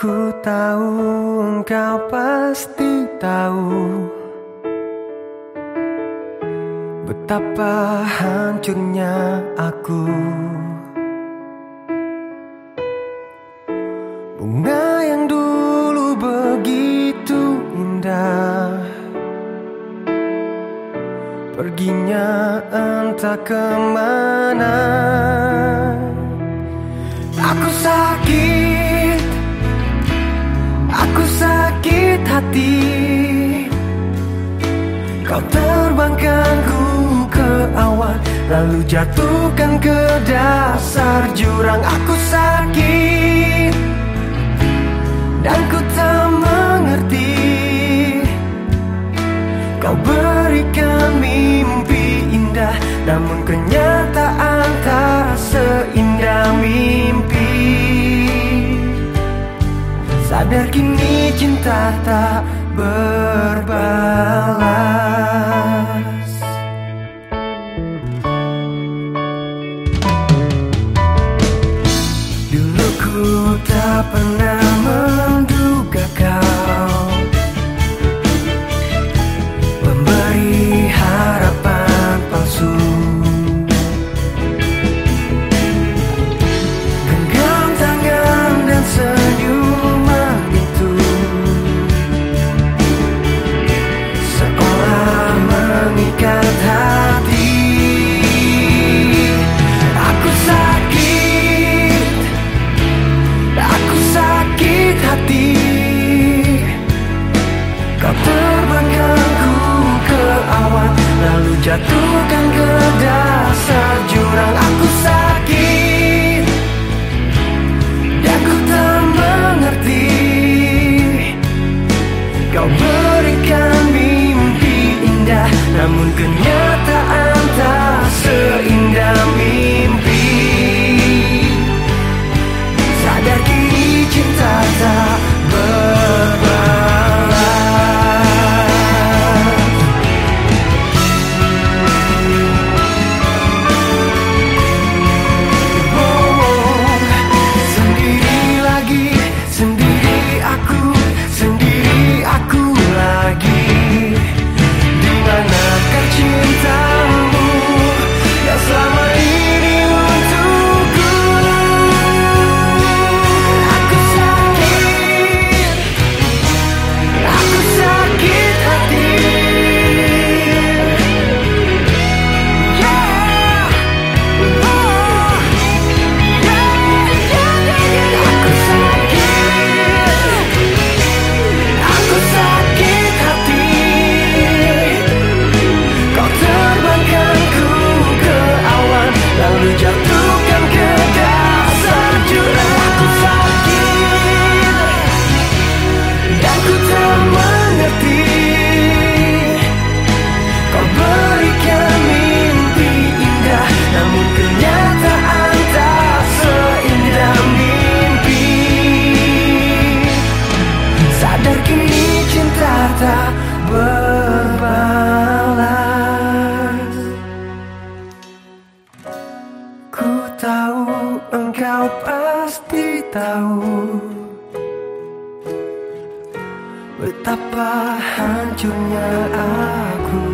Aku tahu engkau pasti tahu Betapa hancurnya aku. Bunga yang dulu begitu indah Perginya entah ke mana. Aku sakit Lalu jatuhkan ke dasar jurang Aku sakit. Dan ku tak mengerti Kau berikan mimpi indah Namun kenyataan tak seindah mimpi. Sadar kini cinta tak berbalas ku tak pernah Jatuhkan ke dasar jurang aku sakit. Dan ku tak mengerti. Kau berikan mimpi indah Namun kenyataan tak seindah. pasti tahu Betapa hancurnya aku.